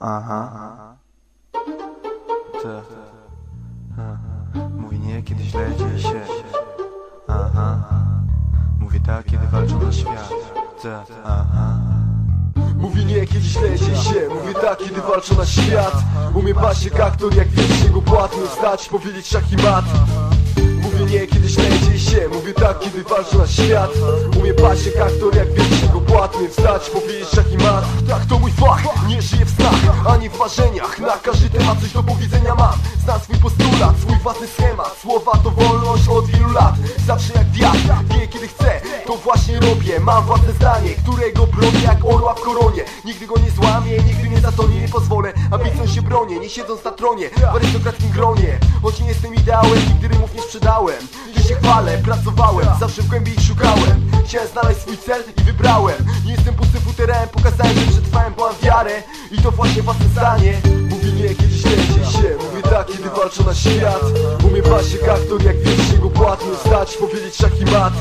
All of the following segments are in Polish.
Aha. Te. Mówi nie, kiedy źle dzieje się. Aha. Mówi tak, kiedy walczą na świat. Te. Aha. Mówi nie, kiedy źle dzieje się Mówi tak, kiedy walczą na świat Umie paść aktor, jak wiesz, jego płatny Wstać, powiedzieć szach i mat Mówi nie, kiedy źle dzieje się Mówi tak, kiedy walczą na świat Umie paść aktor, jak wiesz, jego płatny Wstać, powiedzieć marzeniach, na każdy temat coś do powiedzenia mam. Znam swój postulat, swój własny schemat. Słowa to wolność od wielu lat. Zawsze jak wiatr, wie kiedy chcę To właśnie robię, mam własne zdanie Którego bronię jak orła w koronie. Nigdy go nie złamię, nigdy nie zatonię. Nie pozwolę, ambicją się bronię Nie siedząc na tronie, w arystokrackim gronie. Choć nie jestem ideałem, nigdy rymów nie sprzedałem. Nie się chwalę, pracowałem. Zawsze w głębi ich szukałem. Chciałem znaleźć swój cel i wybrałem. Nie jestem że i to właśnie własne zdanie. Mówi nie, kiedy dzieje się Mówi tak, kiedy walczą na świat. Umie paść jak aktor, jak wiesz, jego płatny Wstać, powiedzieć szach i mat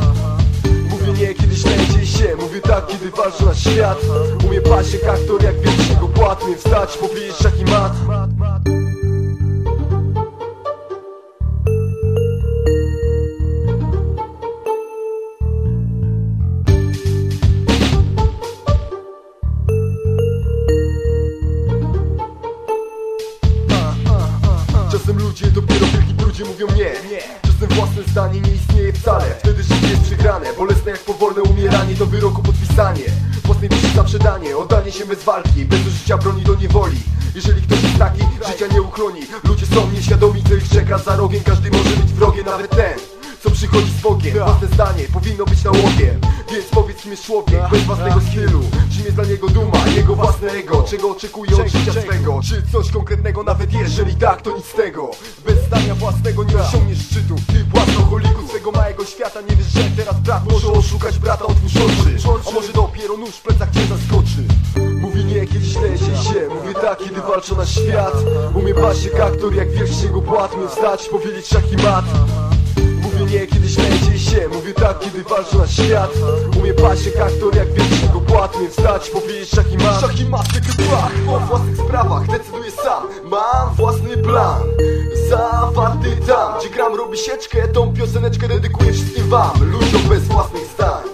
Mówię nie, kiedy dzieje się Mówię tak, kiedy walczą na świat. Umie paść jak aktor, jak wiesz, jego płatny Wstać, powiedzieć szach i mat ludzie dopiero w trudzie mówią nie. Czasem własne zdanie nie istnieje wcale. Wtedy życie jest przegrane. Bolesne jak powolne umieranie Do wyroku podpisanie. Własnej duszy za przedanie. Oddanie się bez walki. Bez użycia broni do niewoli. Jeżeli ktoś jest taki, życia nie uchroni. Ludzie są nieświadomi, co ich czeka. Za rogiem Każdy może być wrogiem, nawet ten co przychodzi z Bogiem. Własne zdanie powinno być nałogiem Więc powiedz jest człowiek bez własnego stylu. Czym jest dla niego duma, jego własne ego? Czego oczekuje od życia swego? Czy coś konkretnego nawet jeżeli tak to nic z tego. Bez zdania własnego nie osiągniesz szczytu. Ty błasnoholiku swego małego świata. Nie wiesz, że teraz brat może oszukać brata Otwórz oczy, a może dopiero nóż w plecach cię zaskoczy? Mówi nie, kiedy źle dzieje się Mówi tak, kiedy walczą na świat. Umie paść jak aktor, jak wielki jego płatny Wstać, powiedzieć szach i mat Mówię nie, kiedy dzieje się Mówię tak, kiedy walczą na świat. Umie paść jak aktor, jak wielki jego płatny Wstać, powiedzieć szach i mat. Szach i mat, plach O własnych sprawach decyduję sam. Mam własny plan. Zawarty tam. Gdzie gram robi sieczkę Tą pioseneczkę dedykuję wszystkim wam. Ludziom bez własnych zdań